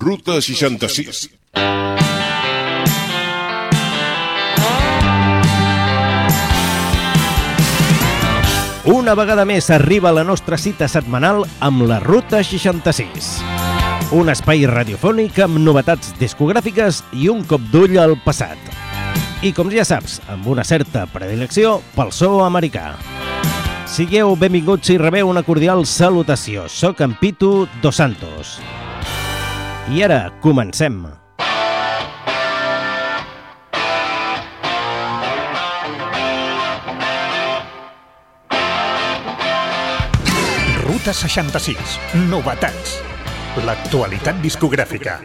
Ruta 66. Una vegada més arriba la nostra cita setmanal amb la Ruta 66. Un espai radiofònic amb novetats discogràfiques i un cop d'ull al passat. I com ja saps, amb una certa predilecció pel so americà. Sigueu benvinguts i rebeu una cordial salutació. Soc en Pitu Dos Santos. I ara comencem. Ruta 66. Novetats. L'actualitat discogràfica.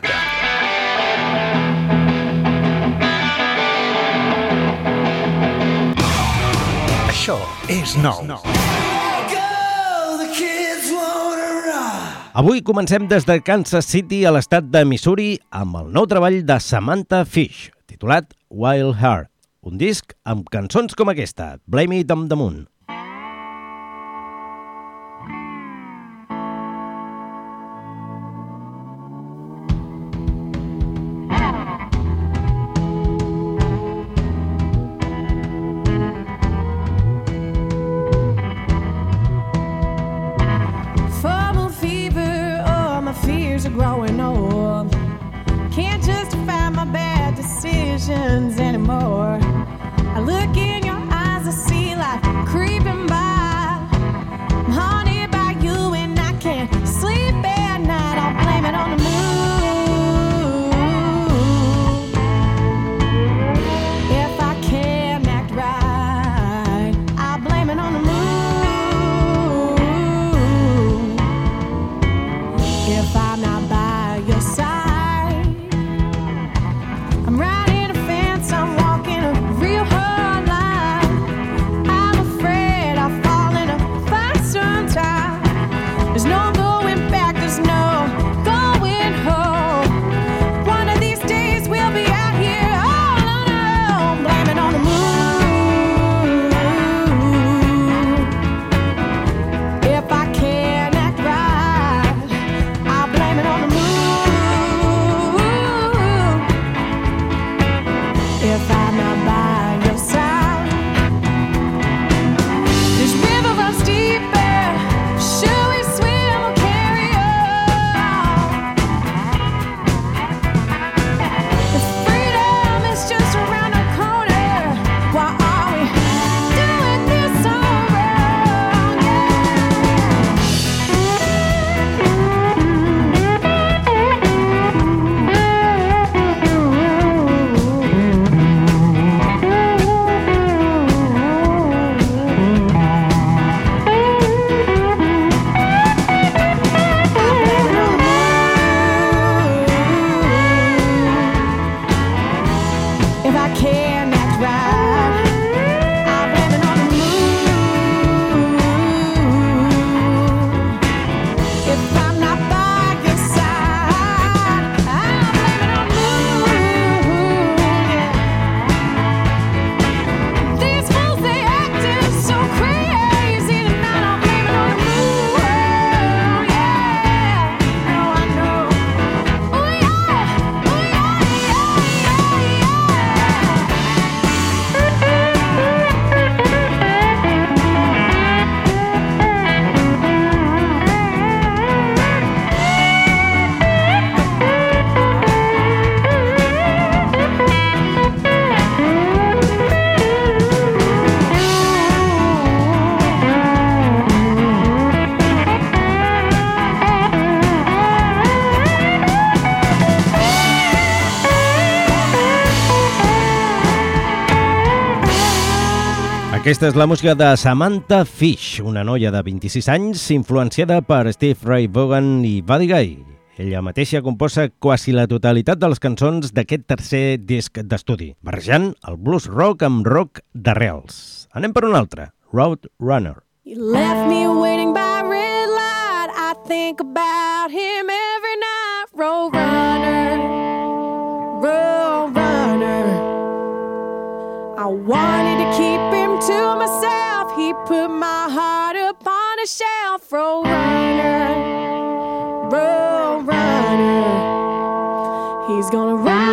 Això és nou. Avui comencem des de Kansas City a l'estat de Missouri amb el nou treball de Samantha Fish, titulat Wild Heart, un disc amb cançons com aquesta, Blame It on the Moon. Aquesta és la música de Samantha Fish, una noia de 26 anys influenciada per Steve Ray Vaughan i Buddy Guy. Ella mateixa composa quasi la totalitat de les cançons d'aquest tercer disc d'estudi, barrejant el blues rock amb rock d'arrels. Anem per un altre, Road Runner. You left me waiting by red light. I think about him every night. Road runner, road runner. I wanted to keep him to myself. He put my heart upon a shelf. Road runner, runner. He's gonna run.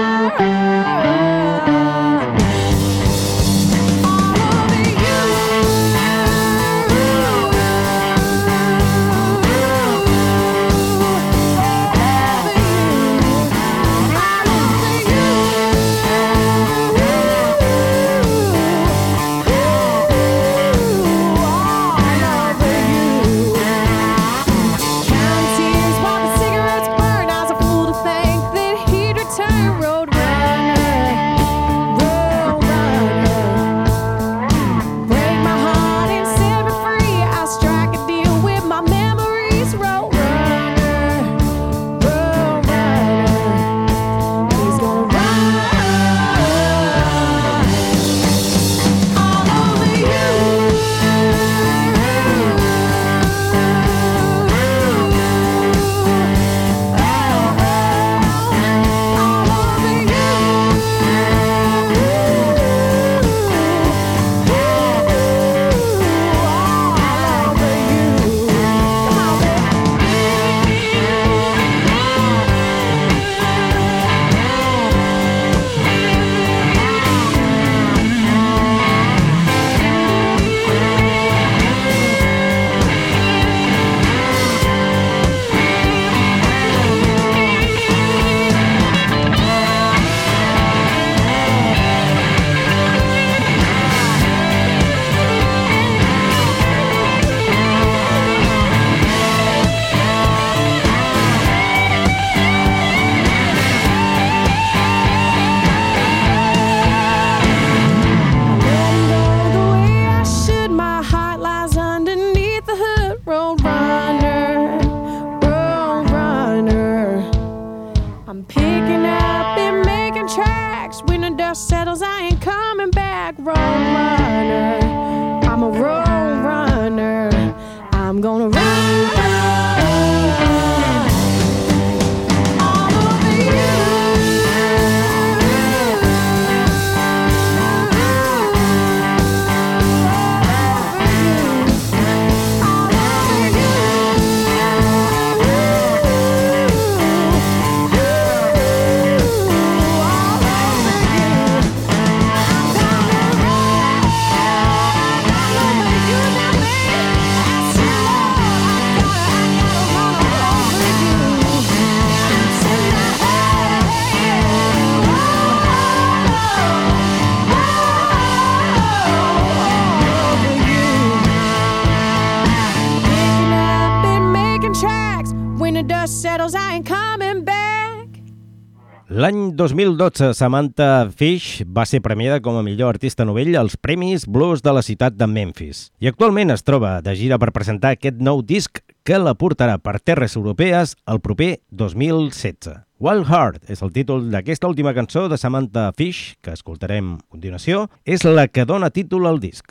2012, Samantha Fish va ser premiada com a millor artista novell als Premis Blues de la ciutat de Memphis i actualment es troba de gira per presentar aquest nou disc que la portarà per terres europees el proper 2016. Wild Heart és el títol d'aquesta última cançó de Samantha Fish, que escoltarem a continuació, és la que dona títol al disc.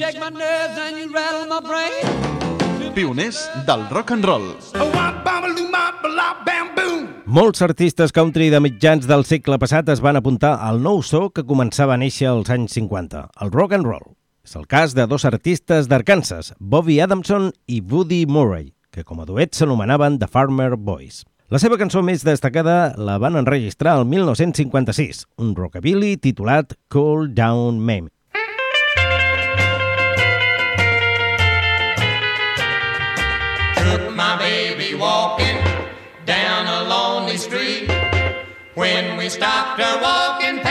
Shake my nerves and you rattle my brain. Pioners del rock and roll. Molts artistes country de mitjans del segle passat es van apuntar al nou so que començava a néixer als anys 50, el rock and roll. És el cas de dos artistes d'Arkansas, Bobby Adamson i Woody Murray, que com a duet s'anomenaven The Farmer Boys. La seva cançó més destacada la van enregistrar el 1956, un rockabilly titulat Cool Down Mamie. Took my baby walking down a lonely street. When we stopped her walking, pavement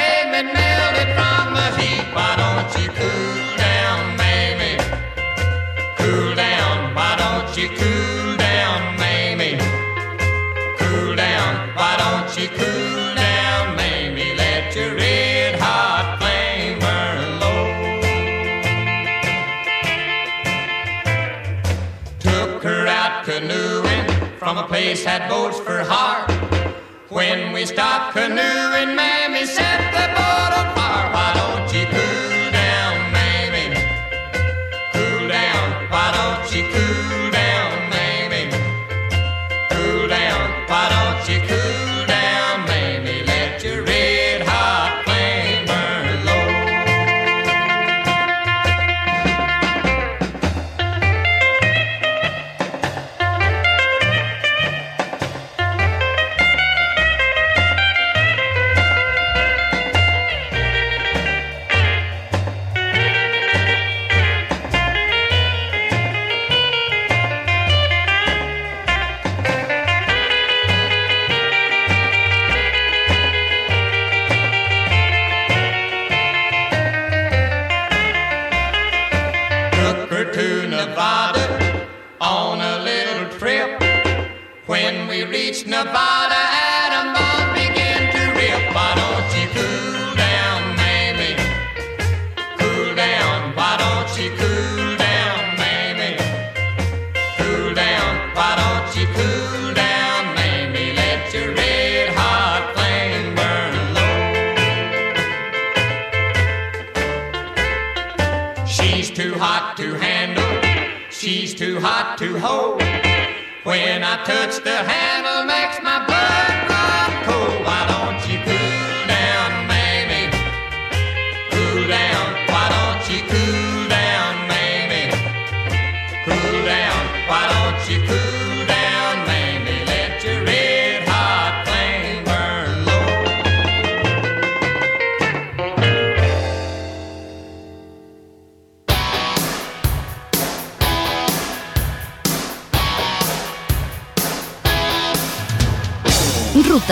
When we stop canoeing, Mammy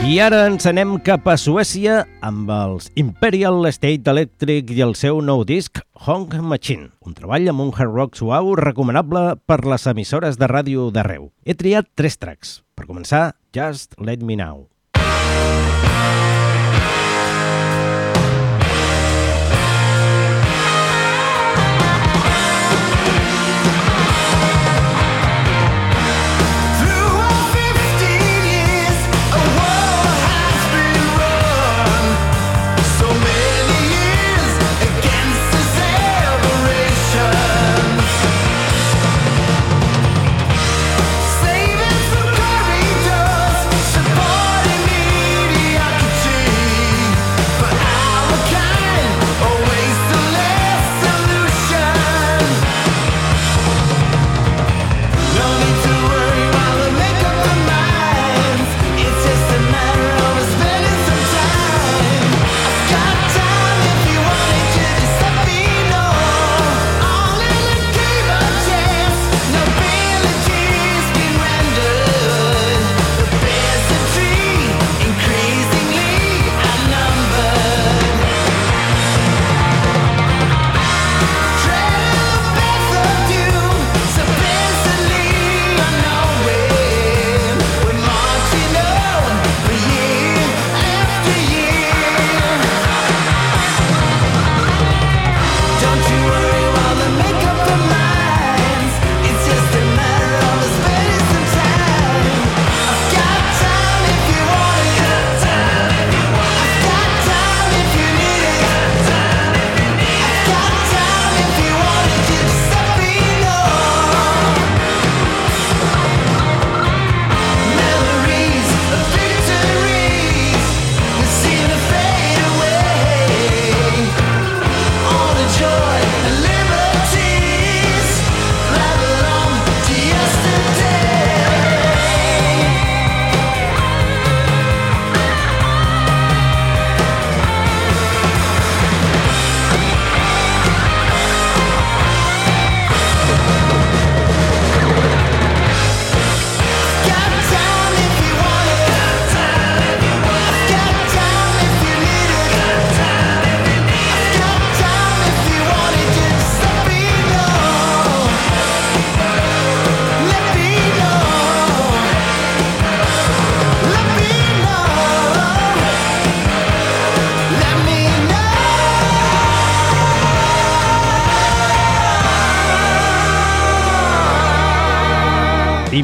I ara ens anem cap a Suècia amb els Imperial State Electric i el seu nou disc Honk Machine, un treball amb un hard rock suau recomanable per les emissores de ràdio d'arreu. He triat tres tracks. Per començar, Just Let Me Know.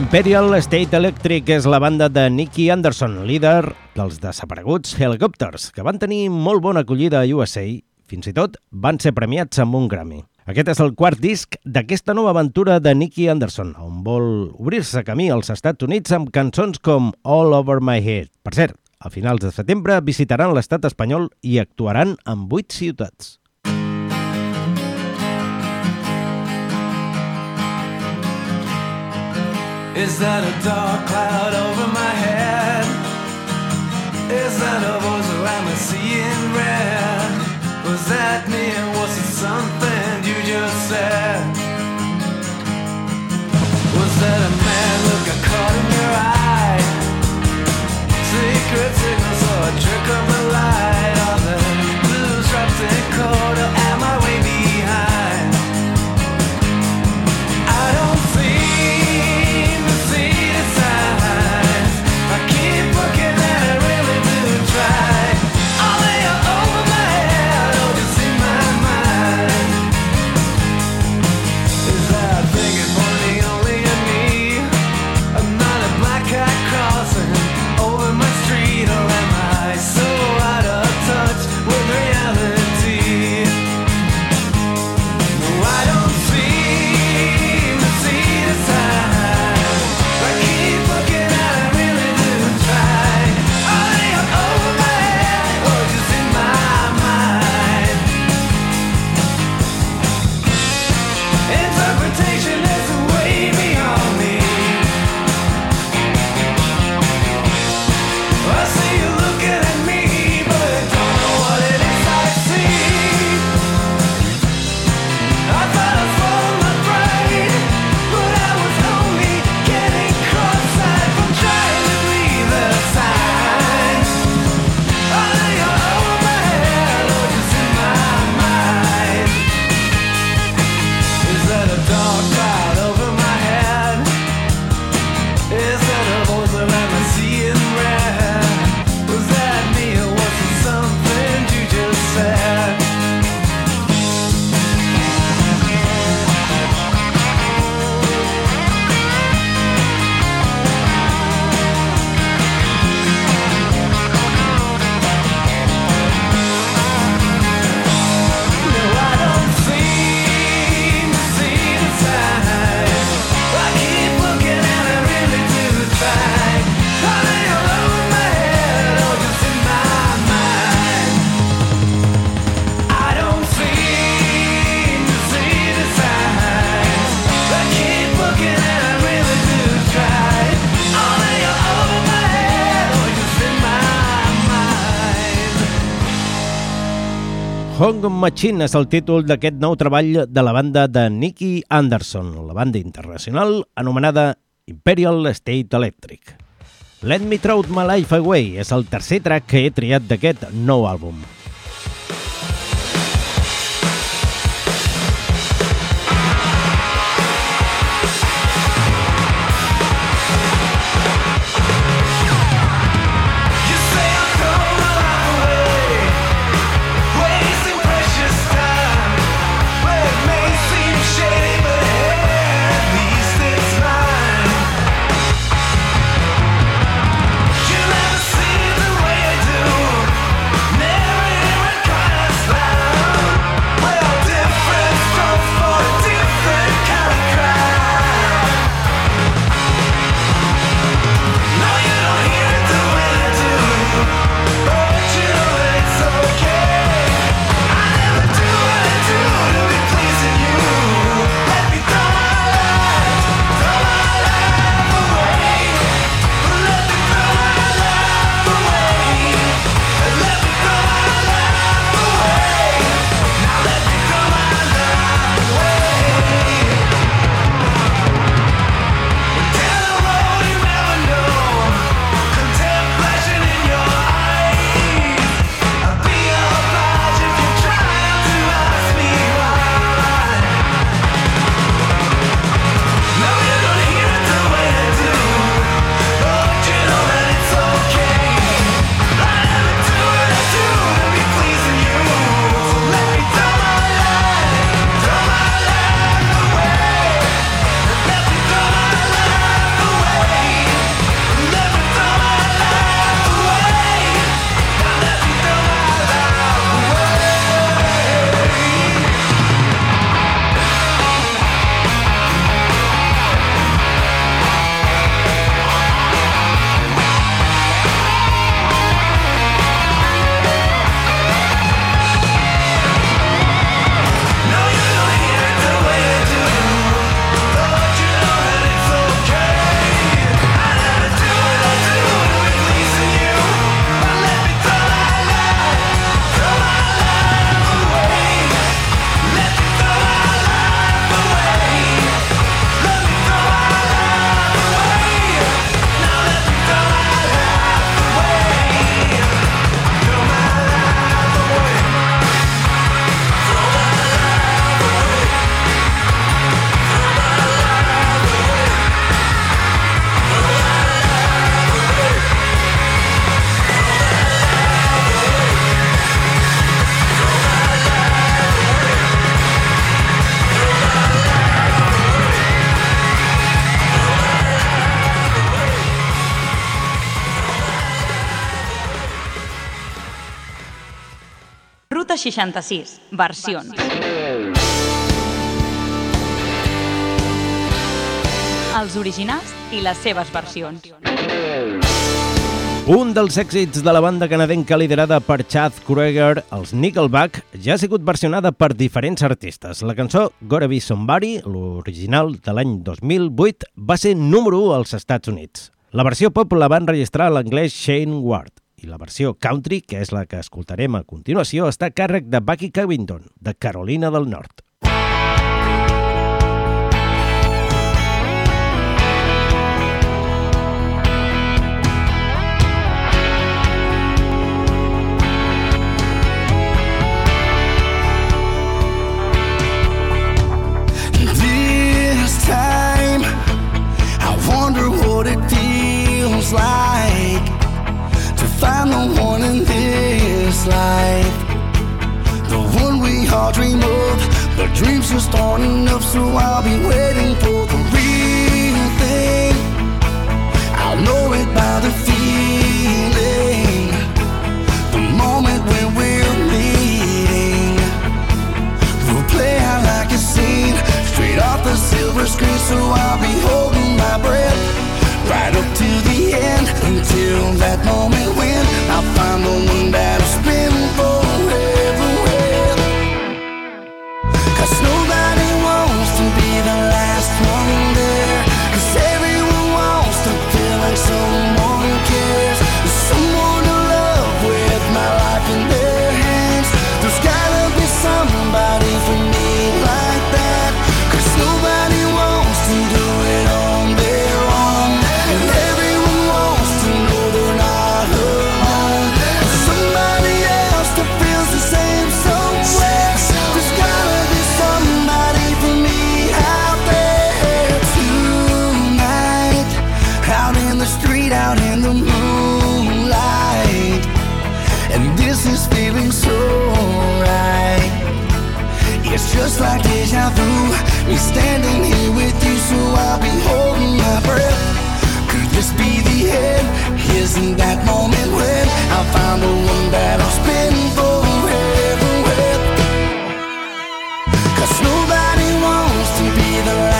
Imperial State Electric és la banda de Nicky Anderson, líder dels desapareguts Helicopters, que van tenir molt bona acollida a USA, fins i tot van ser premiats amb un Grammy. Aquest és el quart disc d'aquesta nova aventura de Nicky Anderson, on vol obrir-se camí als Estats Units amb cançons com All Over My Head. Per cert, a finals de setembre visitaran l'estat espanyol i actuaran en vuit ciutats. Is that a dark cloud over my head? Is that a voice around me seeing red? Was that me or was it something you just said? Was that a mad look I caught in your eye? Secret signals or a trick of the light? Are the blues wrapped in Machine és el títol d'aquest nou treball de la banda de Nicky Anderson, la banda internacional anomenada Imperial State Electric. Let Me Throw My Life Away és el tercer track que he triat d'aquest nou àlbum. 266 versions. Els originals i les seves versions. Un dels èxits de la banda canadenca liderada per Chad Kroeger, els Nickelback, ja ha sigut versionada per diferents artistes. La cançó Gotta Be Somebody, l'original de l'any 2008, va ser número 1 als Estats Units. La versió pop la va enregistrar l'anglès Shane Ward i la versió country, que és la que escoltarem a continuació, està a càrrec de Bucky Covington, de Carolina del Nord. Just like deja vu. Me standing here with you, so I'll be holding my breath. Could this be the end? Isn't that moment when I'll find the one that I'll spend forever with? Cause nobody wants to be the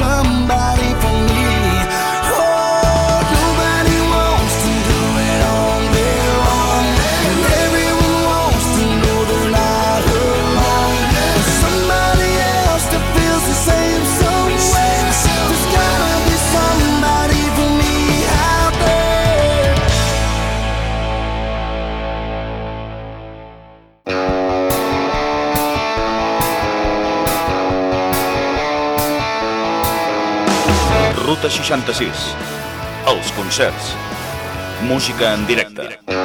gotta Ruta 66. Els concerts. Música en directe.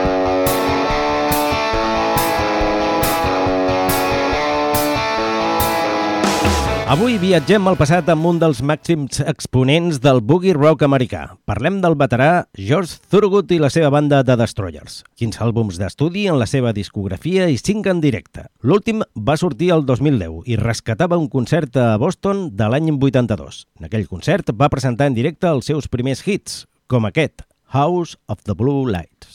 Avui viatgem al passat amb un dels màxims exponents del boogie rock americà. Parlem del veterà George Thorogood i la seva banda de Destroyers. 15 àlbums d'estudi en la seva discografia i 5 en directe. L'últim va sortir el 2010 i rescatava un concert a Boston de l'any 82. En aquell concert va presentar en directe els seus primers hits, com aquest, House of the Blue Lights.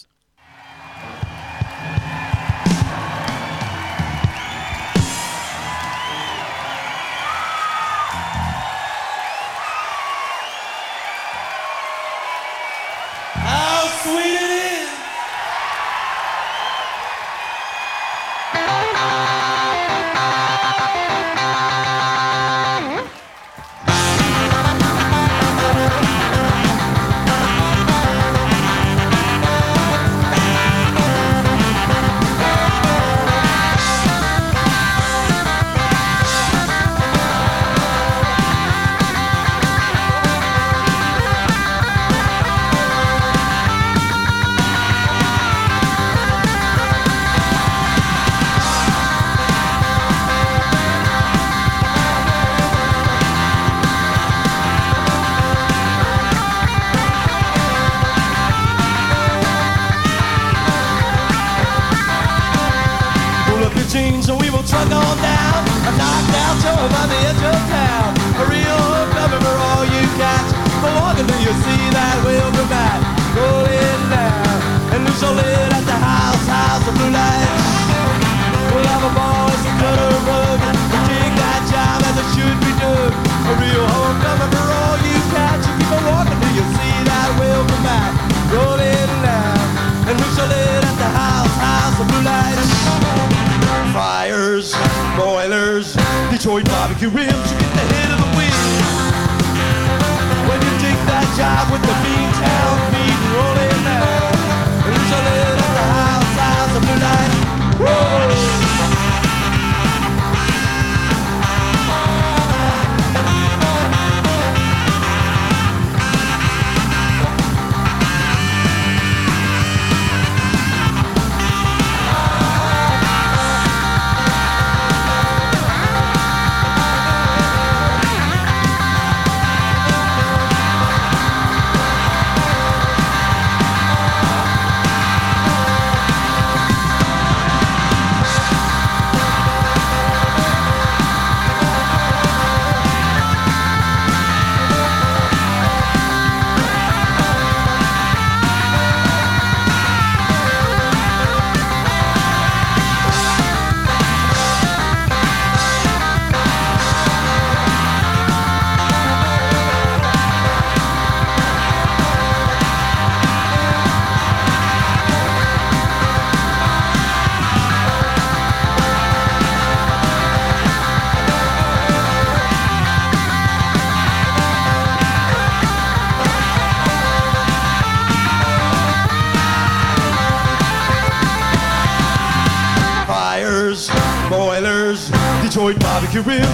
You get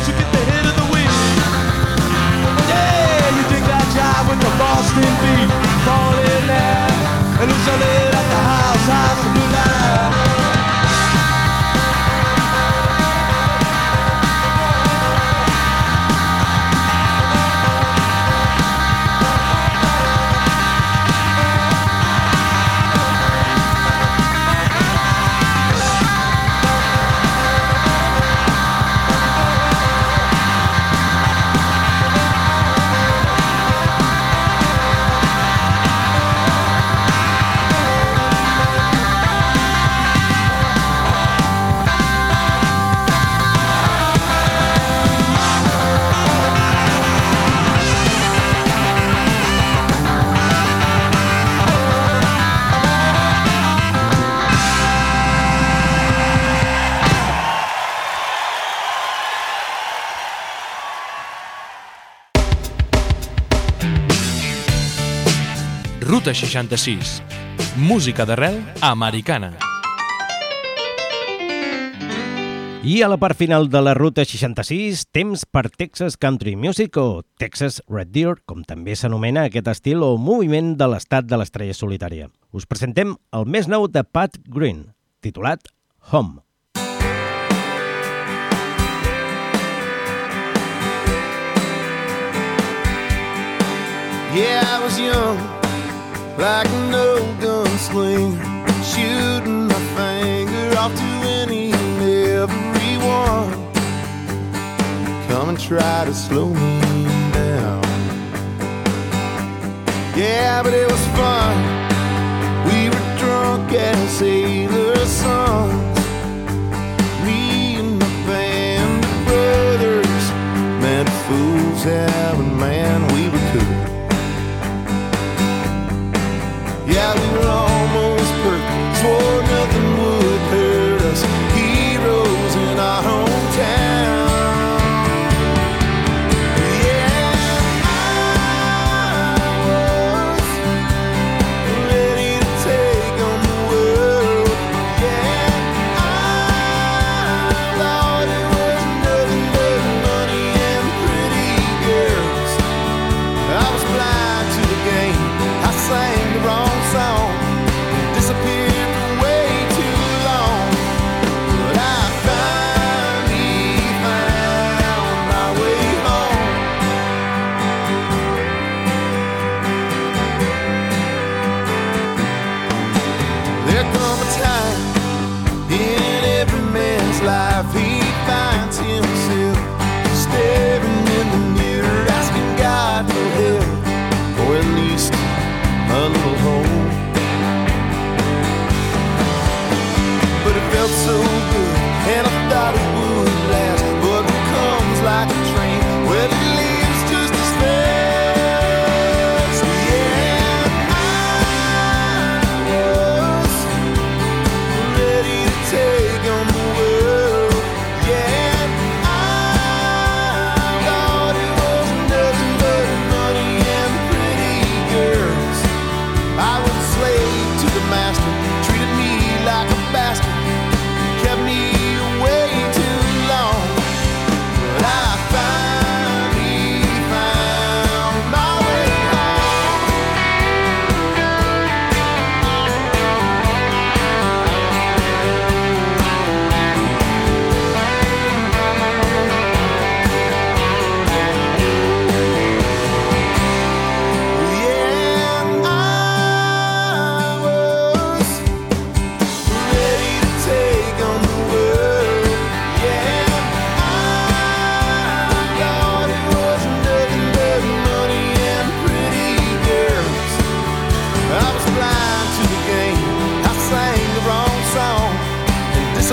Ruta 66. Música d'arrel americana. I a la part final de la Ruta 66, temps per Texas Country Music o Texas Red Deer, com també s'anomena aquest estil o moviment de l'estat de l'estrella solitària. Us presentem el més nou de Pat Green, titulat Home. Yeah, I was young, like no gunslinger, shooting my finger off to any and everyone. Come and try to slow me down. Yeah, but it was fun. We were drunk as sailor sons. Me and my band of brothers, man, fools having man, Yeah, we were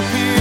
disappear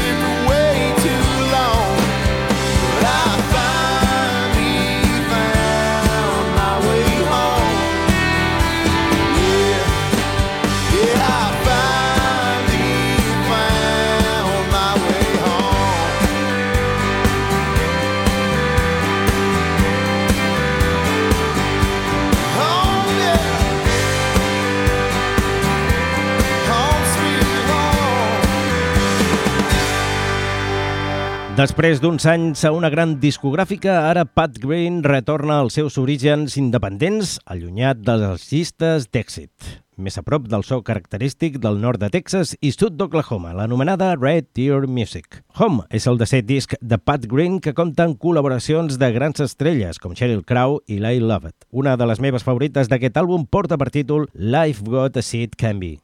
Després d'uns anys a una gran discogràfica, ara Pat Green retorna als seus orígens independents, allunyat de les llistes d'èxit. Més a prop del so característic del nord de Texas i sud d'Oklahoma, l'anomenada Red Deer Music. Home és el desè disc de Pat Green que compta amb col·laboracions de grans estrelles com Sheryl Crow i Lyle Lovett. Una de les meves favorites d'aquest àlbum porta per títol Life Got a Seed Can Be.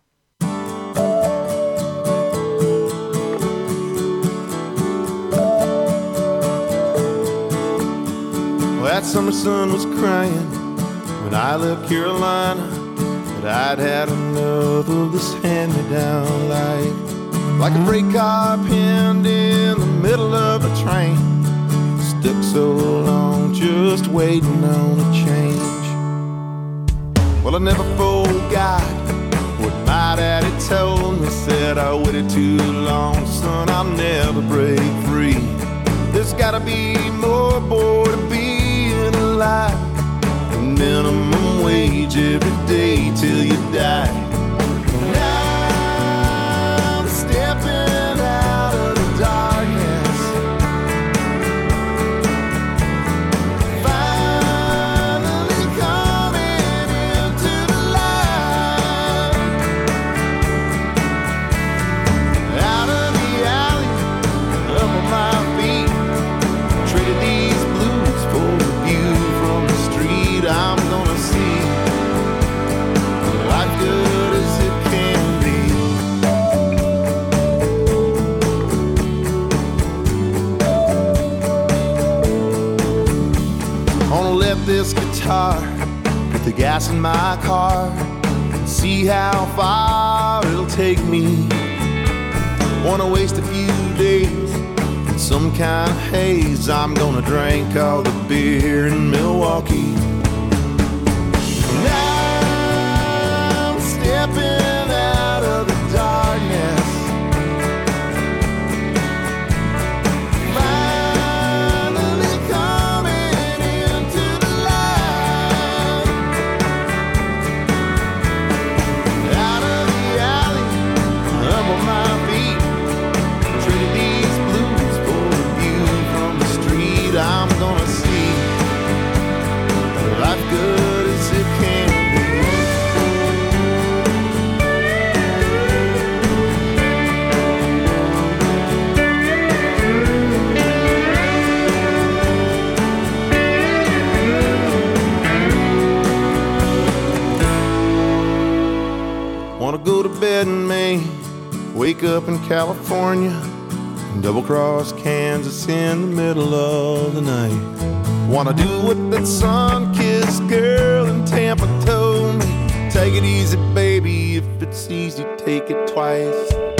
That summer sun was crying when I left Carolina. But I'd had enough of this hand-me-down life. Like a freight car pinned in the middle of a train. Stuck so long just waiting on a change. Well, I never forgot what my daddy told me. Said I waited too long, son, I'll never break free. There's gotta be more, boy, to kind of haze. I'm gonna drink all the beer in Milwaukee. Wake up in California, and double cross Kansas in the middle of the night. Wanna do what that sun kissed girl in Tampa told me. Take it easy, baby, if it's easy, take it twice.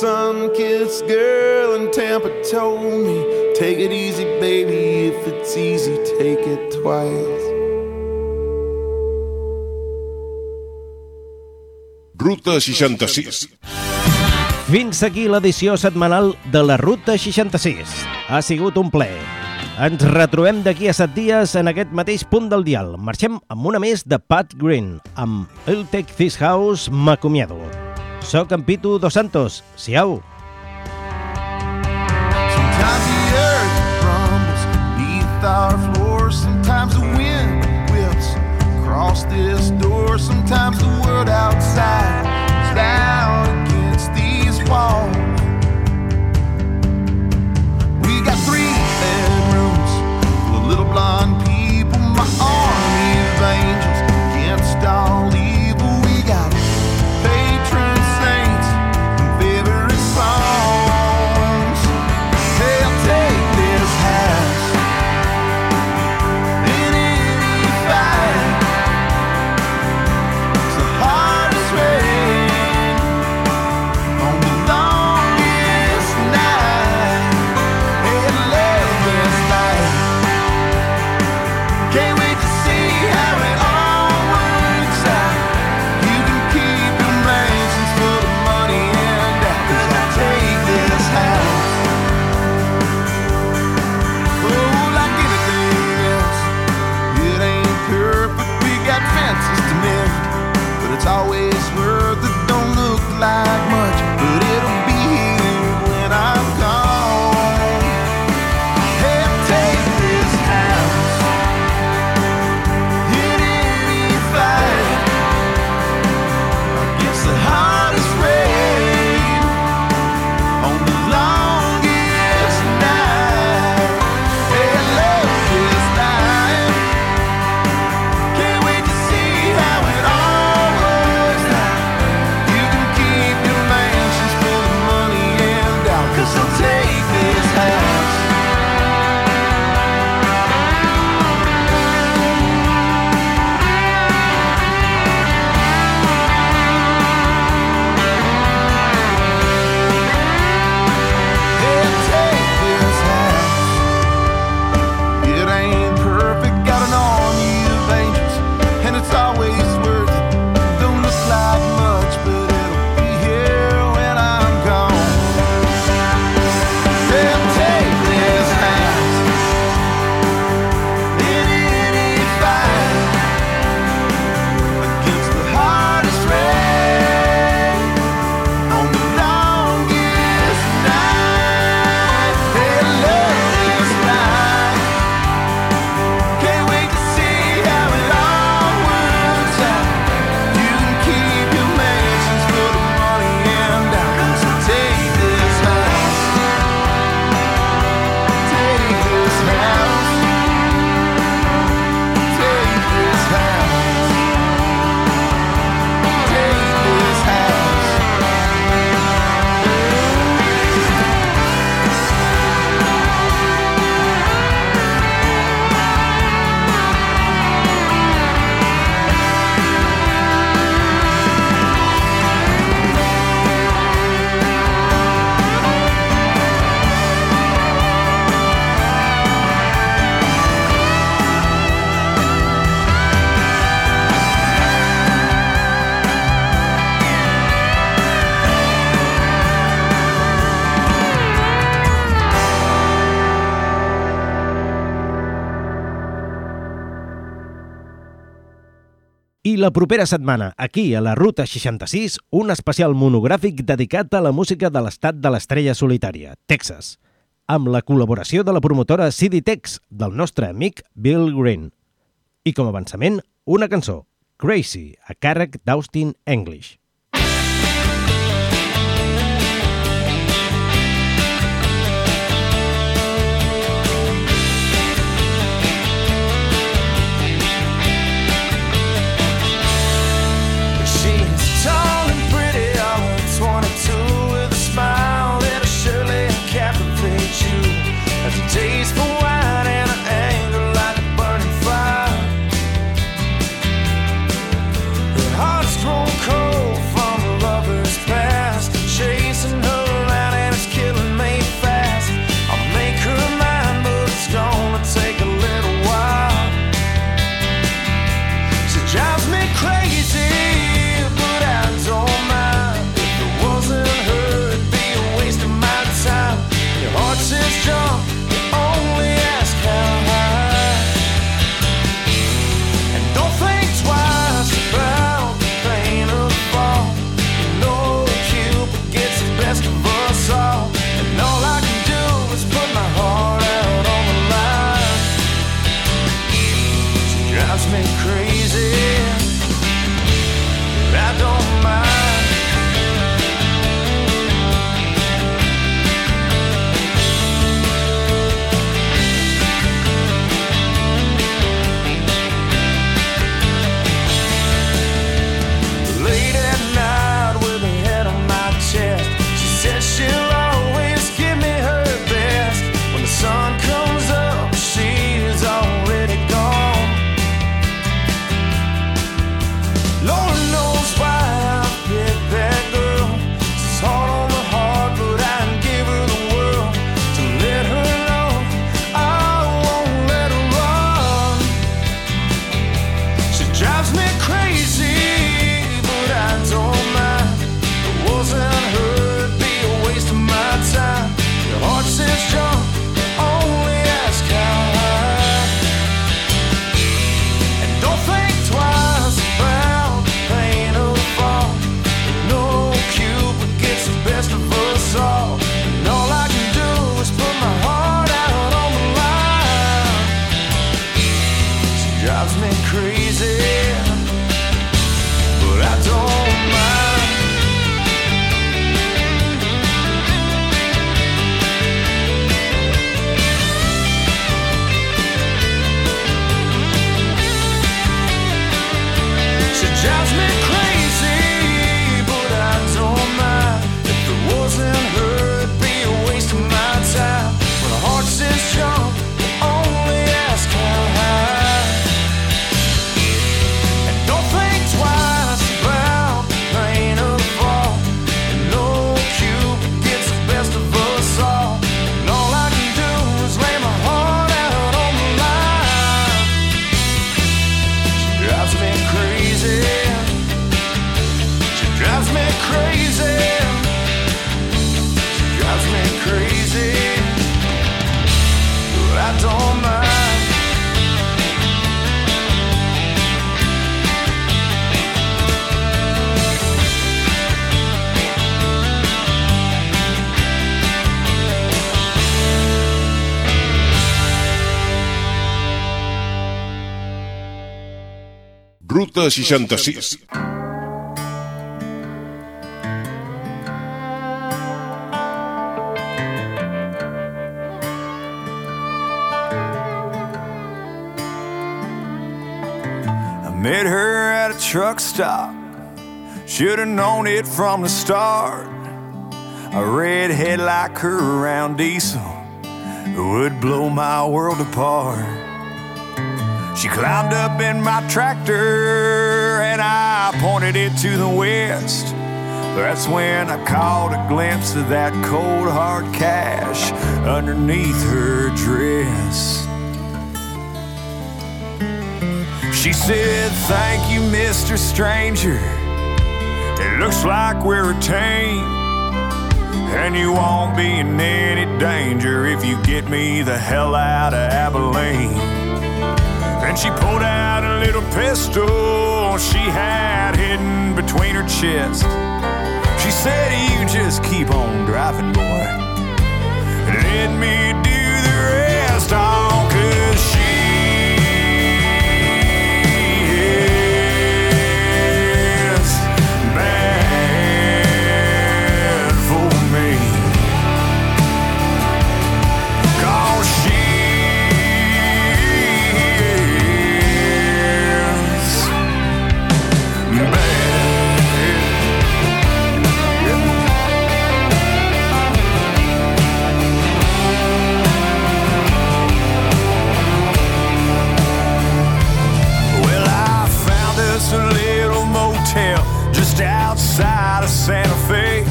Sun-kissed girl in Tampa told me. Take it easy, baby. If it's easy, take it twice. Ruta 66. Fins aquí l'edició setmanal de la Ruta 66. Ha sigut un ple. Ens retrobem d'aquí a set dies en aquest mateix punt del dial. Marxem amb una més de Pat Green, amb El Take This House m'acomiado. Soc en Pitu Dos Santos. Siau! Sometimes the earth rumbles beneath our I la propera setmana, aquí, a la Ruta 66, un especial monogràfic dedicat a la música de l'estat de l'estrella solitària, Texas, amb la col·laboració de la promotora CD Tex del nostre amic Bill Green. I com a avançament, una cançó, Crazy, a càrrec d'Austin English. 1966. Met her at a truck stop. Should have known it from the start. A redhead like her around diesel would blow my world apart. She climbed up in my tractor and I pointed it to the west. That's when I caught a glimpse of that cold hard cash underneath her dress. She said, Thank you, Mr. Stranger. It looks like we're a team. And you won't be in any danger if you get me the hell out of Abilene. Then she pulled out a little pistol she had hidden between her chest. She said, You just keep on driving, boy. Let me do the rest. Oh, cause she Santa Fe.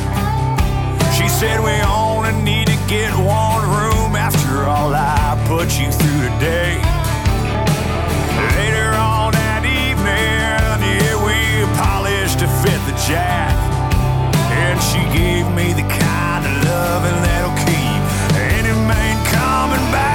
She said we only need to get one room after all I put you through today. Later on that evening, yeah, we polished to fit the jack. And she gave me the kind of loving that'll keep any man coming back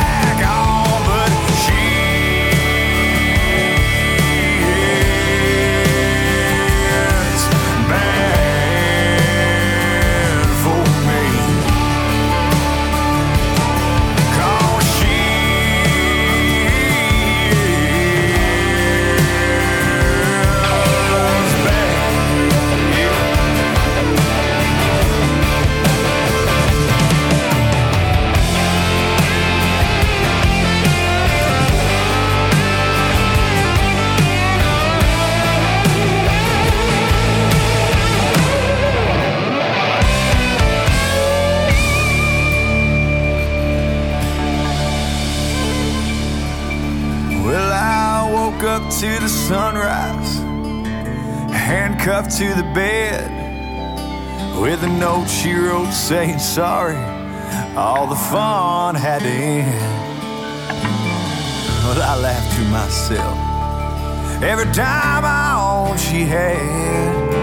handcuffed to the bed, with a note she wrote saying sorry. All the fun had to end. Well, I laughed to myself every time I owned she had.